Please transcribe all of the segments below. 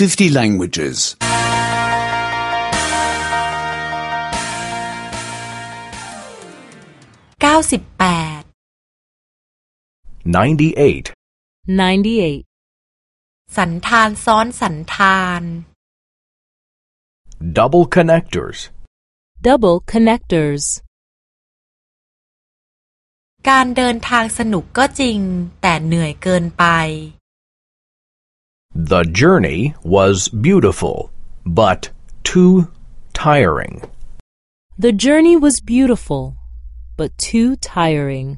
50 languages. 98 98. 98. สันธานซ้อนสันธาน Double connectors. Double connectors. การเดินทางสนุกก็จริง แต่เหนื่อยเกินไป The journey was beautiful, but too tiring. The journey was beautiful, but too tiring.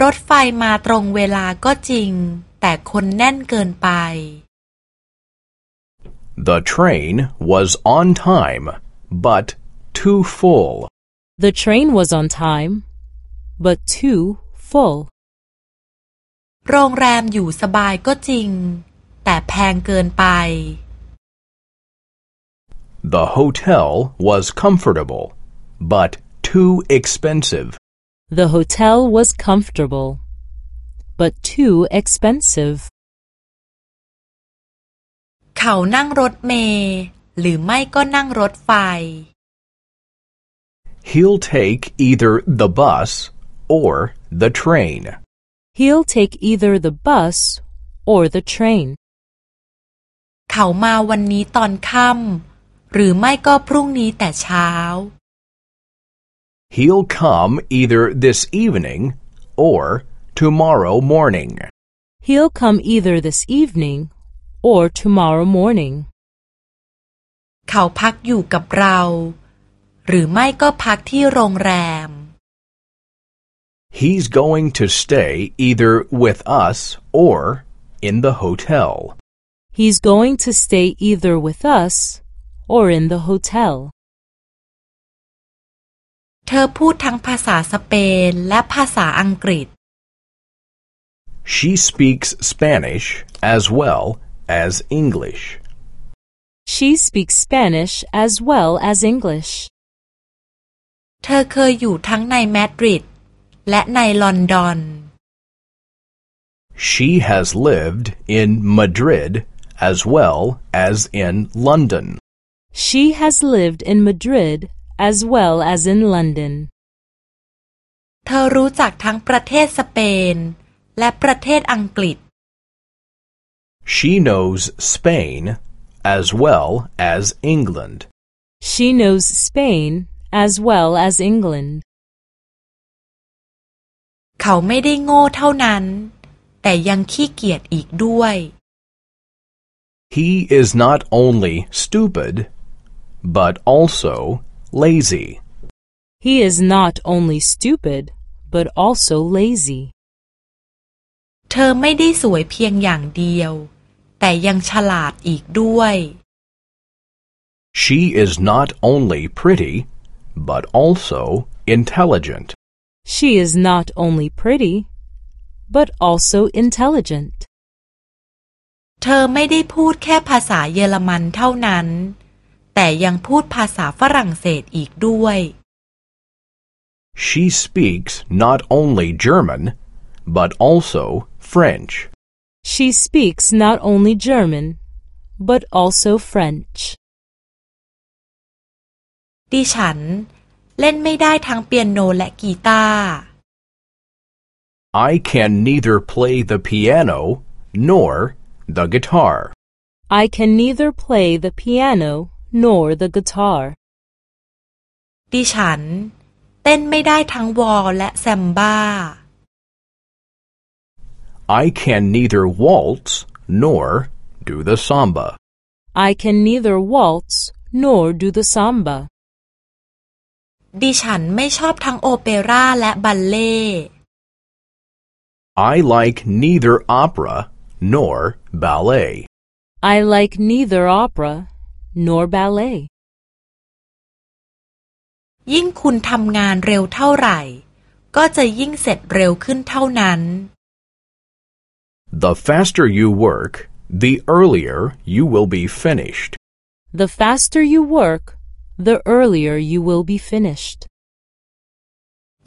รถไฟมาตรงเวลาก็จริง แต่คนแน่นเกินไป The train was on time, but too full. The train was on time, but too full. โรงแรมอยู่สบายก็จริง แต่แพงเกินไป The hotel was comfortable, but too expensive. The hotel was comfortable, but too expensive. เขานั่งรถเมล์หรือไม่ก็นั่งรถไฟ He'll take either the bus or the train. He'll take either the bus or the train. เขามาวันนี้ตอนค่ำหรือไม่ก็พรุ่งนี้แต่เช้า He'll come either this evening or tomorrow morning. He'll come either this evening or tomorrow morning. เขาพักอยู่กับเรา หรือไม่ก็พักที่โรงแรม He's going to stay either with us or in the hotel. He's going to stay either with us or in the hotel. เธอพูดทั้งภาษาสเปนและภาษาอังกฤษ She speaks Spanish as well as English. She speaks Spanish as well as English. เธอเคยอยู่ทั้งในมาดริด และในลอนดอน She has lived in Madrid as well as in London. She has lived in Madrid as well as in London. เธอรู้จักทั้งประเทศสเปน และประเทศอังกฤษ She knows Spain as well as England. She knows Spain as well as England. เขาไม่ได้โง่เท่านั้น แต่ยังขี้เกียจอีกด้วย He is not only stupid, but also lazy. He is not only stupid, but also lazy. เธอไม่ได้สวยเพียงอย่างเดียว แต่ยังฉลาดอีกด้วย She is not only pretty, but also intelligent. She is not only pretty, but also intelligent. เธอไม่ได้พูดแค่ภาษาเยอรมันเท่านั้น แต่ยังพูดภาษาฝรั่งเศสอีกด้วย She speaks not only German, but also French. She speaks not only German, but also French. ดิฉัน เล่นไม่ได้ทั้งเปียโนและกีตาร์ I can neither play the piano nor the guitar. I can neither play the piano nor the guitar. ดิฉันเต้นไม่ได้ทั้งวอลและแซมบ้า I can neither waltz nor do the samba. I can neither waltz nor do the samba. ดิฉันไม่ชอบทั้งโอเปร่าและบัลเล่ I like neither opera nor ballet. I like neither opera nor ballet. ยิ่งคุณทำงานเร็วเท่าไหร่ ก็จะยิ่งเสร็จเร็วขึ้นเท่านั้น The faster you work, the earlier you will be finished. The faster you work, the earlier you will be finished.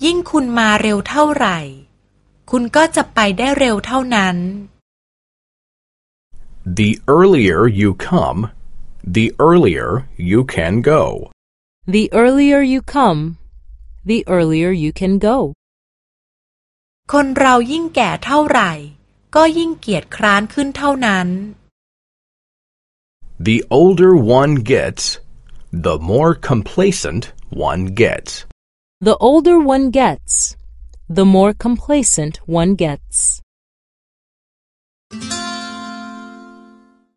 ยิ่งคุณมาเร็วเท่าไหร่ คุณก็จะไปได้เร็วเท่านั้น The earlier you come, the earlier you can go. The earlier you come, the earlier you can go. คนเรายิ่งแก่เท่าไหร่ ก็ยิ่งเกียจคร้านขึ้นเท่านั้น The older one gets, the more complacent one gets. The older one gets, the more complacent one gets.